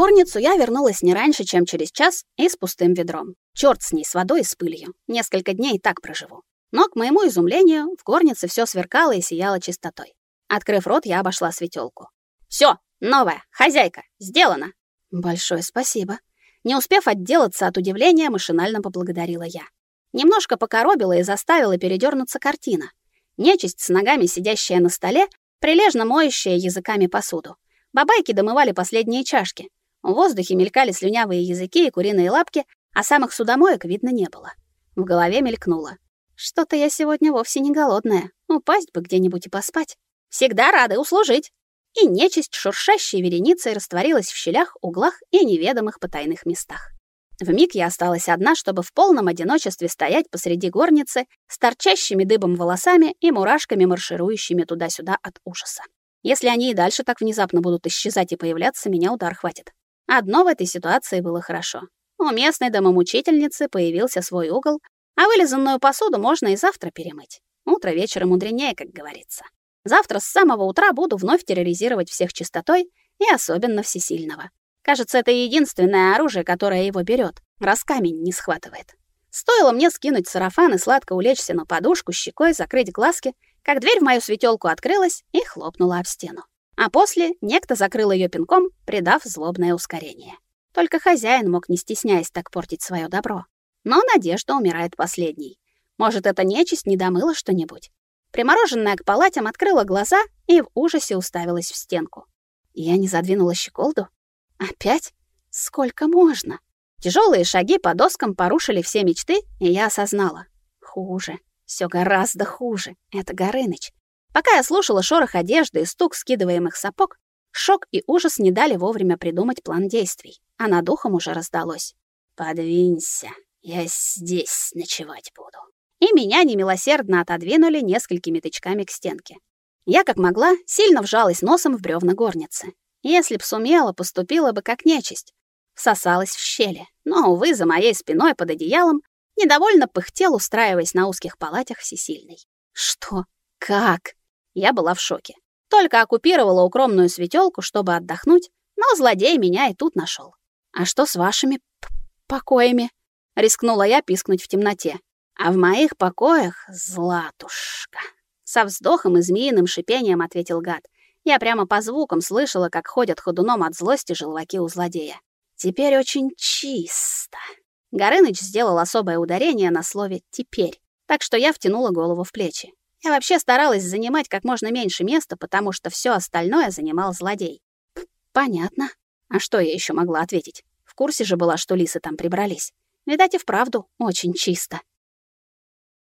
горницу я вернулась не раньше, чем через час и с пустым ведром. Чёрт с ней, с водой и с пылью. Несколько дней и так проживу. Но, к моему изумлению, в горнице всё сверкало и сияло чистотой. Открыв рот, я обошла светёлку. «Всё, новая, хозяйка, сделано!» «Большое спасибо». Не успев отделаться от удивления, машинально поблагодарила я. Немножко покоробила и заставила передернуться картина. Нечисть с ногами, сидящая на столе, прилежно моющая языками посуду. Бабайки домывали последние чашки. В воздухе мелькали слюнявые языки и куриные лапки, а самых судомоек видно не было. В голове мелькнуло. Что-то я сегодня вовсе не голодная. Упасть бы где-нибудь и поспать. Всегда рады услужить. И нечисть шуршащей вереницей растворилась в щелях, углах и неведомых потайных местах. Вмиг я осталась одна, чтобы в полном одиночестве стоять посреди горницы с торчащими дыбом волосами и мурашками, марширующими туда-сюда от ужаса. Если они и дальше так внезапно будут исчезать и появляться, меня удар хватит. Одно в этой ситуации было хорошо. У местной домомучительницы появился свой угол, а вылизанную посуду можно и завтра перемыть. Утро вечера мудренее, как говорится. Завтра с самого утра буду вновь терроризировать всех чистотой и особенно всесильного. Кажется, это единственное оружие, которое его берет, раз камень не схватывает. Стоило мне скинуть сарафан и сладко улечься на подушку, щекой закрыть глазки, как дверь в мою светелку открылась и хлопнула об стену. А после некто закрыл ее пинком, придав злобное ускорение. Только хозяин мог, не стесняясь, так портить свое добро. Но надежда умирает последней. Может, эта нечисть не домыла что-нибудь? Примороженная к палатям открыла глаза и в ужасе уставилась в стенку. Я не задвинула щеколду? Опять? Сколько можно? Тяжелые шаги по доскам порушили все мечты, и я осознала. Хуже. Все гораздо хуже. Это Горыныч. Пока я слушала шорох одежды и стук скидываемых сапог, шок и ужас не дали вовремя придумать план действий, а над ухом уже раздалось. «Подвинься, я здесь ночевать буду». И меня немилосердно отодвинули несколькими тычками к стенке. Я, как могла, сильно вжалась носом в бревна горницы. Если б сумела, поступила бы как нечисть. Всосалась в щели, но, увы, за моей спиной под одеялом недовольно пыхтел, устраиваясь на узких палатях всесильный. Что? Как? Я была в шоке. Только оккупировала укромную светелку, чтобы отдохнуть, но злодей меня и тут нашел. А что с вашими покоями? Рискнула я пискнуть в темноте. А в моих покоях златушка. Со вздохом и змеиным шипением ответил гад. Я прямо по звукам слышала, как ходят ходуном от злости желваки у злодея. Теперь очень чисто. Горыныч сделал особое ударение на слове «теперь», так что я втянула голову в плечи. Я вообще старалась занимать как можно меньше места, потому что все остальное занимал злодей. Понятно. А что я еще могла ответить? В курсе же была, что лисы там прибрались. Видать, и вправду очень чисто.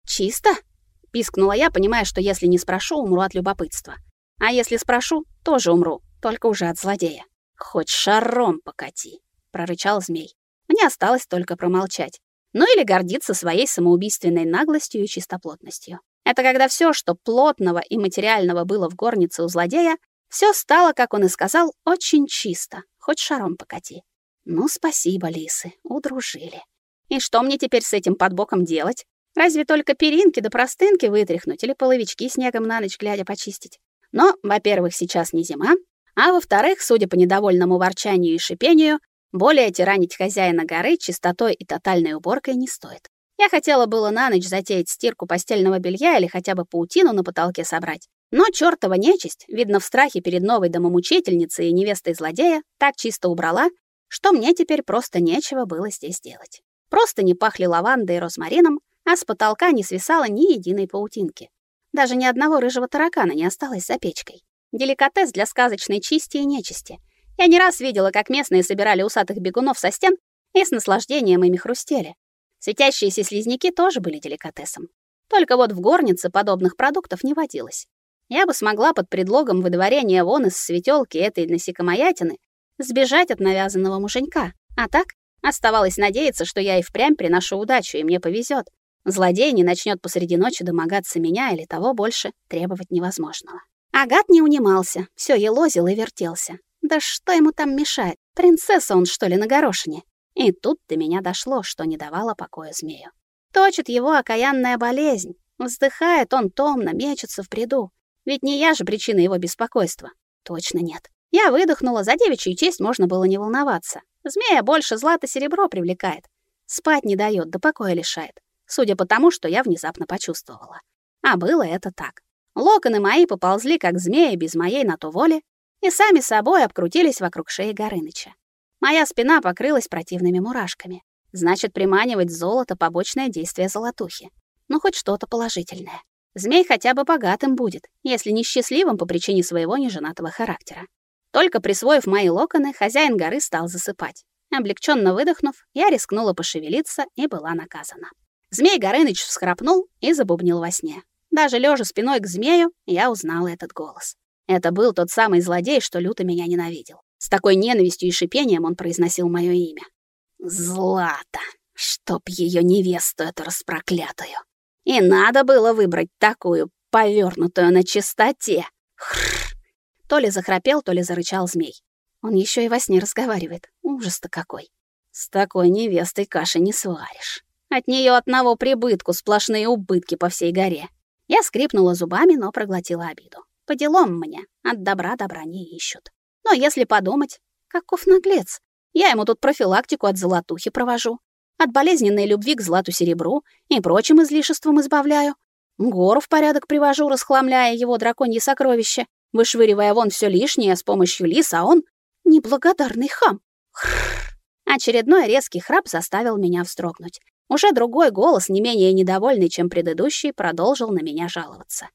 «Чисто?» — пискнула я, понимая, что если не спрошу, умру от любопытства. А если спрошу, тоже умру, только уже от злодея. «Хоть шаром покати», — прорычал змей. Мне осталось только промолчать. Ну или гордиться своей самоубийственной наглостью и чистоплотностью. Это когда все, что плотного и материального было в горнице у злодея, все стало, как он и сказал, очень чисто, хоть шаром покати. Ну, спасибо, лисы, удружили. И что мне теперь с этим под боком делать? Разве только перинки да простынки вытряхнуть или половички снегом на ночь глядя почистить? Но, во-первых, сейчас не зима, а во-вторых, судя по недовольному ворчанию и шипению, более тиранить хозяина горы чистотой и тотальной уборкой не стоит. Я хотела было на ночь затеять стирку постельного белья или хотя бы паутину на потолке собрать. Но чёртова нечисть, видно в страхе перед новой домомучительницей и невестой злодея, так чисто убрала, что мне теперь просто нечего было здесь делать. Просто не пахли лавандой и розмарином, а с потолка не свисало ни единой паутинки. Даже ни одного рыжего таракана не осталось за печкой. Деликатес для сказочной чисти и нечисти. Я не раз видела, как местные собирали усатых бегунов со стен и с наслаждением ими хрустели. Светящиеся слизняки тоже были деликатесом. Только вот в горнице подобных продуктов не водилось. Я бы смогла под предлогом выдворения вон из светелки этой насекомоятины сбежать от навязанного муженька. А так оставалось надеяться, что я и впрямь приношу удачу, и мне повезет. Злодей не начнет посреди ночи домогаться меня или того больше требовать невозможного. Агат не унимался, все елозил и вертелся. Да что ему там мешает? Принцесса он, что ли, на горошине? И тут до меня дошло, что не давало покоя змею. Точит его окаянная болезнь. Вздыхает он томно, мечется в бреду. Ведь не я же причина его беспокойства. Точно нет. Я выдохнула, за девичью честь можно было не волноваться. Змея больше злато-серебро привлекает. Спать не дает, да покоя лишает. Судя по тому, что я внезапно почувствовала. А было это так. Локоны мои поползли, как змеи, без моей на то воли, и сами собой обкрутились вокруг шеи Горыныча. Моя спина покрылась противными мурашками. Значит, приманивать золото — побочное действие золотухи. Ну, хоть что-то положительное. Змей хотя бы богатым будет, если не счастливым по причине своего неженатого характера. Только присвоив мои локоны, хозяин горы стал засыпать. Облегченно выдохнув, я рискнула пошевелиться и была наказана. Змей Горыныч всхрапнул и забубнил во сне. Даже лежа спиной к змею, я узнала этот голос. Это был тот самый злодей, что люто меня ненавидел. С такой ненавистью и шипением он произносил мое имя. Злата, чтоб ее невесту эту распроклятую. И надо было выбрать такую, повернутую на чистоте. Хрррр. То ли захрапел, то ли зарычал змей. Он еще и во сне разговаривает. Ужас-то какой. С такой невестой каши не сваришь. От нее одного прибытку сплошные убытки по всей горе. Я скрипнула зубами, но проглотила обиду. По делам мне, от добра добра не ищут. Но если подумать, каков наглец. Я ему тут профилактику от золотухи провожу. От болезненной любви к злату-серебру и прочим излишествам избавляю. Гору в порядок привожу, расхламляя его драконье сокровище, вышвыривая вон все лишнее с помощью лис, а он — неблагодарный хам. Хрррр. Очередной резкий храп заставил меня вздрогнуть. Уже другой голос, не менее недовольный, чем предыдущий, продолжил на меня жаловаться.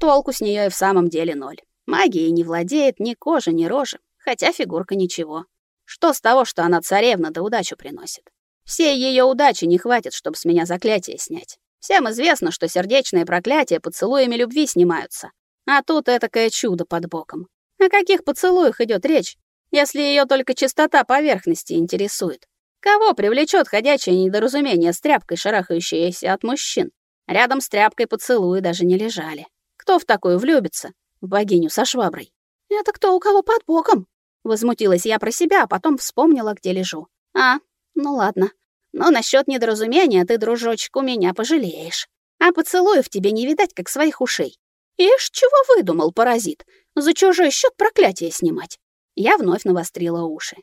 Толку с нее и в самом деле ноль. Магией не владеет ни кожи, ни рожи, хотя фигурка ничего. Что с того, что она царевна да удачу приносит? Всей ее удачи не хватит, чтобы с меня заклятие снять. Всем известно, что сердечные проклятия поцелуями любви снимаются. А тут этакое чудо под боком. О каких поцелуях идет речь, если ее только чистота поверхности интересует? Кого привлечет ходячее недоразумение с тряпкой, шарахающееся от мужчин? Рядом с тряпкой поцелуи даже не лежали. Кто в такую влюбится? Богиню со шваброй. Это кто у кого под боком? Возмутилась я про себя, а потом вспомнила, где лежу. А, ну ладно. Но насчет недоразумения ты, дружочек, у меня пожалеешь. А поцелуев тебе не видать, как своих ушей. Ишь, чего выдумал, паразит? За чужой счет проклятие снимать. Я вновь навострила уши.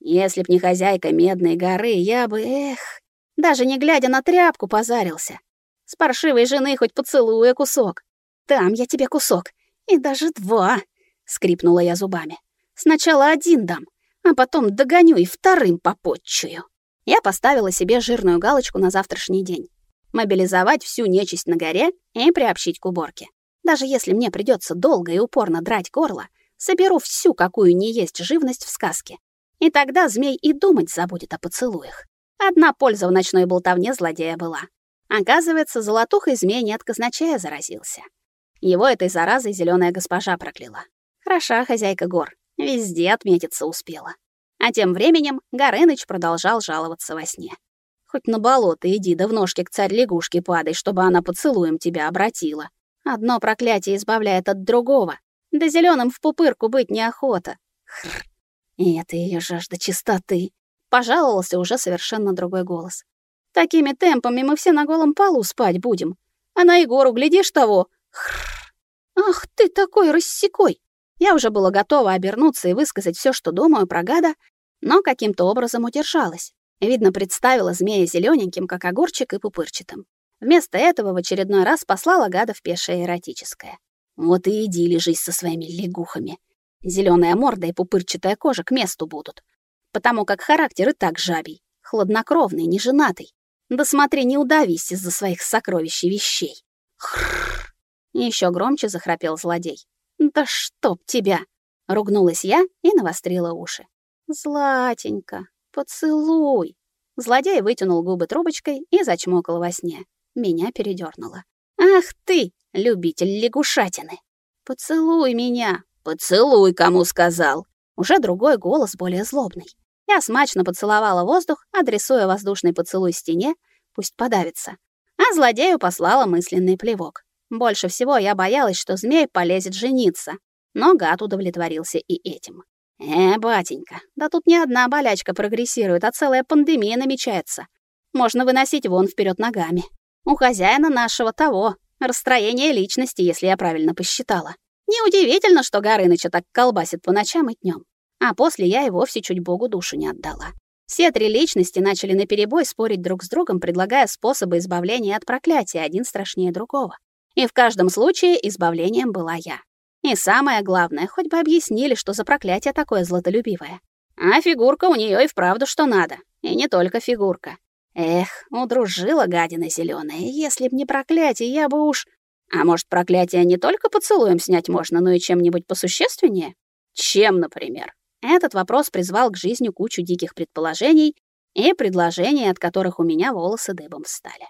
Если б не хозяйка Медной горы, я бы, эх, даже не глядя на тряпку, позарился. С паршивой жены хоть поцелуя кусок. Там я тебе кусок. И даже два. Скрипнула я зубами. Сначала один дам, а потом догоню и вторым попотчую. Я поставила себе жирную галочку на завтрашний день. Мобилизовать всю нечисть на горе и приобщить к уборке. Даже если мне придется долго и упорно драть горло, соберу всю, какую не есть живность в сказке. И тогда змей и думать забудет о поцелуях. Одна польза в ночной болтовне злодея была. Оказывается, золотухой змей не от казначея заразился. Его этой заразой зеленая госпожа прокляла. Хороша хозяйка гор, везде отметиться успела. А тем временем Горыныч продолжал жаловаться во сне. Хоть на болото иди, да в ножки к царь-лягушке падай, чтобы она поцелуем тебя обратила. Одно проклятие избавляет от другого. Да зеленым в пупырку быть неохота. Хр. И это ее жажда чистоты. Пожаловался уже совершенно другой голос. Такими темпами мы все на голом полу спать будем. А на Егору, глядишь того. Хрррр. Ах ты такой рассекой. Я уже была готова обернуться и высказать все, что думаю про гада, но каким-то образом удержалась. Видно, представила змея зелененьким, как огурчик, и пупырчатым. Вместо этого в очередной раз послала гада в пешее эротическое. Вот и иди лежись со своими лягухами. Зеленая морда и пупырчатая кожа к месту будут. Потому как характер и так жабий, хладнокровный, неженатый. Да смотри, не удавись из-за своих сокровищ и вещей. Хрррр. Еще громче захрапел злодей. Да чтоб тебя! Ругнулась я и навострила уши. Златенька, поцелуй. Злодей вытянул губы трубочкой и зачмокал во сне. Меня передёрнуло. Ах ты, любитель лягушатины. Поцелуй меня, «Поцелуй, кому сказал!» Уже другой голос, более злобный. Я смачно поцеловала воздух, адресуя воздушный поцелуй стене, пусть подавится. А злодею послала мысленный плевок. Больше всего я боялась, что змей полезет жениться. Но гад удовлетворился и этим. «Э, батенька, да тут не одна болячка прогрессирует, а целая пандемия намечается. Можно выносить вон вперед ногами. У хозяина нашего того, расстроение личности, если я правильно посчитала. Неудивительно, что Горыныча так колбасит по ночам и днем. А после я и вовсе чуть Богу душу не отдала. Все три личности начали наперебой спорить друг с другом, предлагая способы избавления от проклятия, один страшнее другого. И в каждом случае избавлением была я. И самое главное, хоть бы объяснили, что за проклятие такое златолюбивое. А фигурка у нее и вправду что надо. И не только фигурка. Эх, удружила гадина зеленая. Если б не проклятие, я бы уж... А может, проклятие не только поцелуем снять можно, но и чем-нибудь посущественнее? Чем, например? Этот вопрос призвал к жизни кучу диких предположений и предложений, от которых у меня волосы дыбом встали.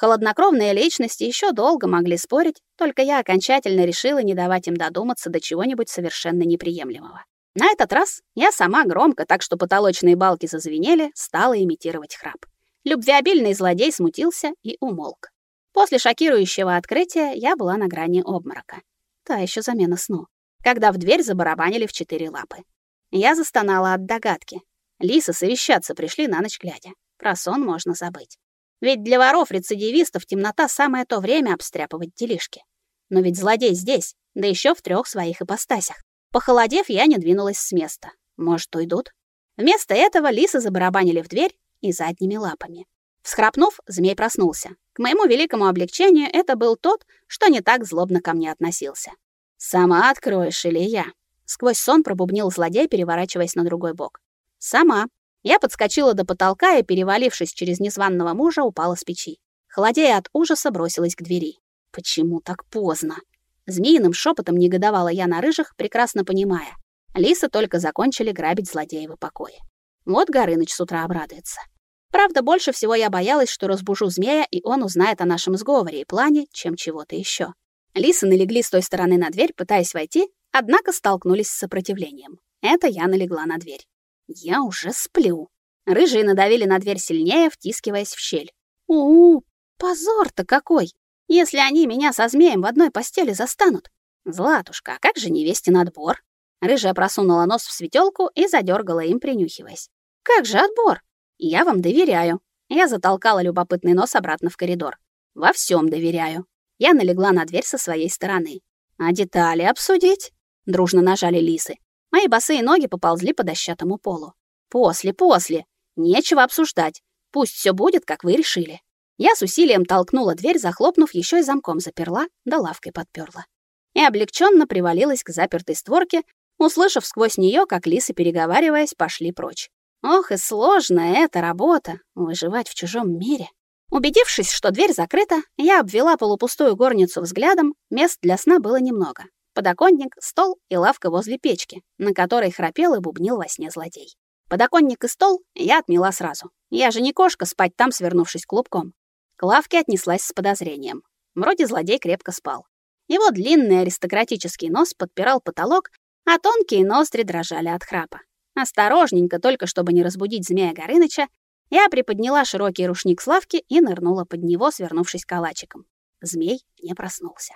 Холоднокровные личности еще долго могли спорить, только я окончательно решила не давать им додуматься до чего-нибудь совершенно неприемлемого. На этот раз я сама громко, так что потолочные балки зазвенели, стала имитировать храп. Любвеобильный злодей смутился и умолк. После шокирующего открытия я была на грани обморока. Та еще замена сну. Когда в дверь забарабанили в четыре лапы. Я застонала от догадки. Лисы совещаться пришли на ночь глядя. Про сон можно забыть. Ведь для воров-рецидивистов темнота самое то время обстряпывать делишки. Но ведь злодей здесь, да еще в трех своих ипостасях. Похолодев, я не двинулась с места. Может, уйдут? Вместо этого лисы забарабанили в дверь и задними лапами. Всхрапнув, змей проснулся. К моему великому облегчению это был тот, что не так злобно ко мне относился. «Сама откроешь или я?» Сквозь сон пробубнил злодей, переворачиваясь на другой бок. Сама. Я подскочила до потолка и, перевалившись через незваного мужа, упала с печи. Холодея от ужаса, бросилась к двери. Почему так поздно? Змеиным шепотом негодовала я на рыжих, прекрасно понимая. Лисы только закончили грабить злодеева покоя. Вот Горыныч с утра обрадуется. Правда, больше всего я боялась, что разбужу змея, и он узнает о нашем сговоре и плане, чем чего-то еще. Лисы налегли с той стороны на дверь, пытаясь войти, Однако столкнулись с сопротивлением. Это я налегла на дверь. Я уже сплю. Рыжие надавили на дверь сильнее, втискиваясь в щель. у, -у позор-то какой! Если они меня со змеем в одной постели застанут. Златушка, а как же невестин отбор? Рыжая просунула нос в светелку и задергала им, принюхиваясь. Как же отбор? Я вам доверяю. Я затолкала любопытный нос обратно в коридор. Во всем доверяю. Я налегла на дверь со своей стороны. А детали обсудить? Дружно нажали лисы. Мои босые ноги поползли по дощатому полу. После, после. Нечего обсуждать. Пусть все будет, как вы решили. Я с усилием толкнула дверь, захлопнув, еще и замком заперла, да лавкой подперла. И облегченно привалилась к запертой створке, услышав сквозь нее, как лисы, переговариваясь, пошли прочь. Ох, и сложная эта работа — выживать в чужом мире. Убедившись, что дверь закрыта, я обвела полупустую горницу взглядом, мест для сна было немного подоконник, стол и лавка возле печки, на которой храпел и бубнил во сне злодей. Подоконник и стол я отмела сразу. Я же не кошка спать там, свернувшись клубком. К лавке отнеслась с подозрением. Вроде злодей крепко спал. Его длинный аристократический нос подпирал потолок, а тонкие ноздри дрожали от храпа. Осторожненько, только чтобы не разбудить змея Горыныча, я приподняла широкий рушник с лавки и нырнула под него, свернувшись калачиком. Змей не проснулся.